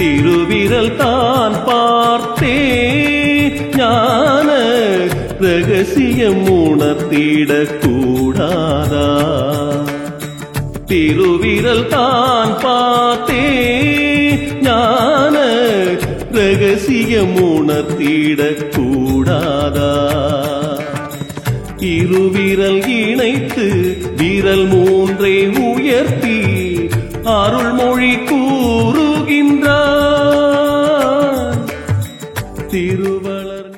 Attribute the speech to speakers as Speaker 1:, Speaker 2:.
Speaker 1: திருவிரல் தான் பார்த்தே. ஞான ரகசியம் உணர்த்திடக்கூடாதா? திருவிரல் தான் பார்த்தே. ஞான ரகசியம் உணர்த்திடக்கூடாதா? இருவிரல் இணைத்து விரல் மூன்றை உயர்த்தி அருள்மொழி கூ തിരുവളർഞ്ഞ